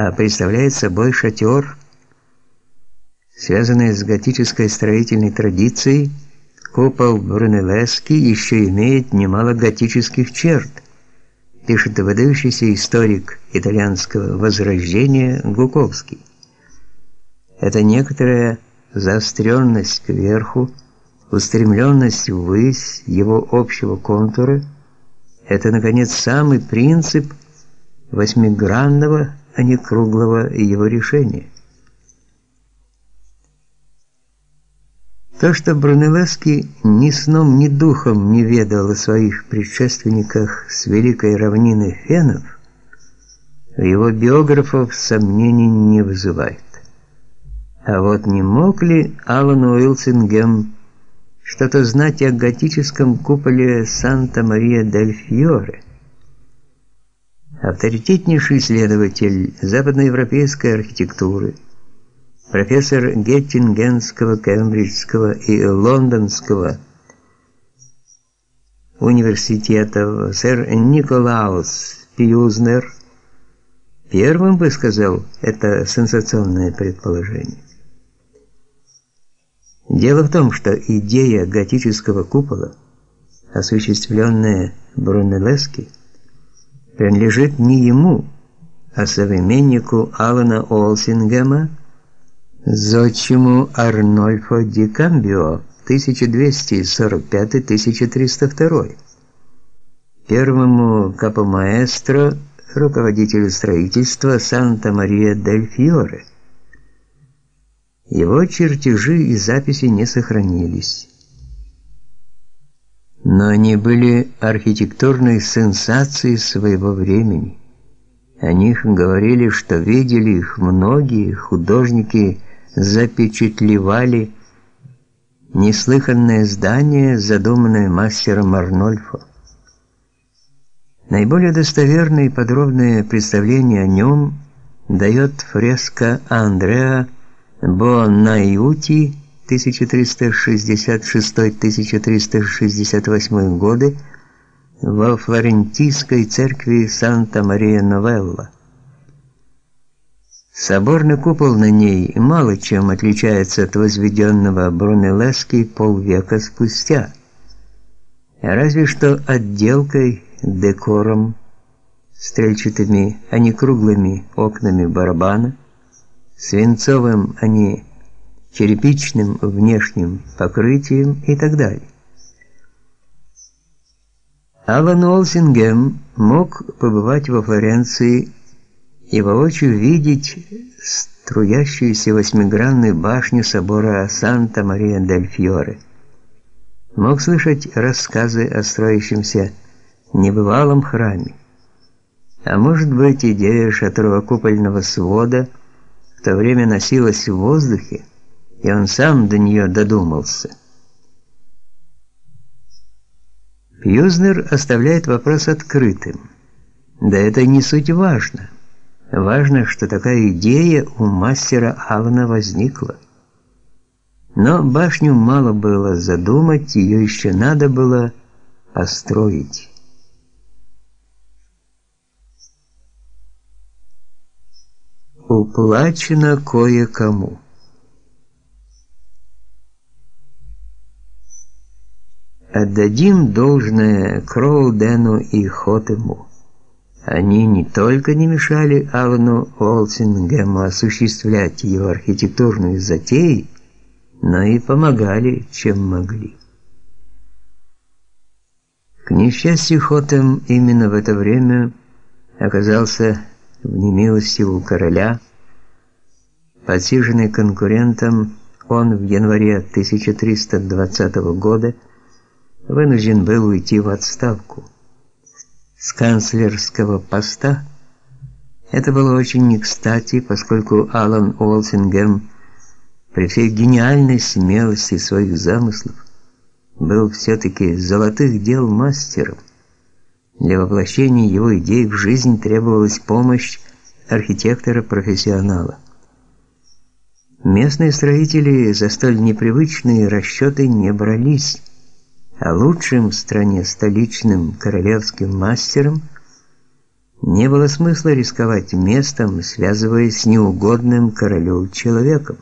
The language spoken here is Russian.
а представляет собой шатер, связанный с готической строительной традицией, купол Брунеллески еще имеет немало готических черт, пишет выдающийся историк итальянского возрождения Гуковский. Это некоторая заостренность кверху, устремленность ввысь его общего контура – это, наконец, самый принцип восьмигранного, а не круглого его решения. То, что Брунеллески ни сном, ни духом не ведал о своих предшественниках с великой равнины фенов, у его биографов сомнений не вызывает. А вот не мог ли Алан Уилсингем что-то знать о готическом куполе Санта-Мария-дель-Фьоре? Авторитетнейший исследователь западноевропейской архитектуры, профессор Геттингенского, Кембриджского и Лондонского университетов сэр Николаус Пьюзнер первым высказал это сенсационное предположение. Дело в том, что идея готического купола, осуществленная Брунеллески, принадлежит не ему, а современнику Алана Олсингема, зодчему Арнольфо ди Камбио 1245-1302, первому капомаэстро, руководителю строительства Санта-Мария-дель-Фьоре, его чертежи и записи не сохранились. Но они были архитектурной сенсацией своего времени. О них говорили, что видели их многие художники, запечатлевали неслыханное здание, задуманное мастером Арнольфо. Наиболее достоверное и подробное представление о нем дает фреска Андреа Бонайути 1366-1368 годы во флорентийской церкви Санта-Мария-Новелла. Соборный купол на ней мало чем отличается от возведенного Брунеллески полвека спустя, разве что отделкой, декором, стрельчатыми, а не круглыми окнами барабана, свинцовым, а не черепичным внешним покрытием и так далее. Алан Олсингем мог побывать во Флоренции и воочию видеть струящуюся восьмигранную башню собора Санта-Мария-дель-Фьоре. Мог слышать рассказы о строящемся небывалом храме. А может быть, идея шатрова купольного свода – в то время носилась в воздухе, и он сам до нее додумался. Пьюзнер оставляет вопрос открытым. Да это не суть важно. Важно, что такая идея у мастера Алана возникла. Но башню мало было задумать, ее еще надо было построить. уплачено кое-кому. Отдадим должное Кроудену и Хотему. Они не только не мешали Алану Олсингему осуществлять его архитектурную затею, но и помогали, чем могли. К несчастью, Хотем именно в это время оказался в немилости у короля, подсиженный конкурентом, он в январе 1320 года вынужден был уйти в отставку с канцлерского поста. Это было очень не кстати, поскольку Алан Уолсингем при всей гениальной смелости своих замыслов был все таки золотых дел мастером. Для воплощения его идей в жизнь требовалась помощь архитектора-профессионала. Местные строители за столь непривычные расчеты не брались, а лучшим в стране столичным королевским мастером Не было смысла рисковать местом, связываясь с неугодным королю человеком.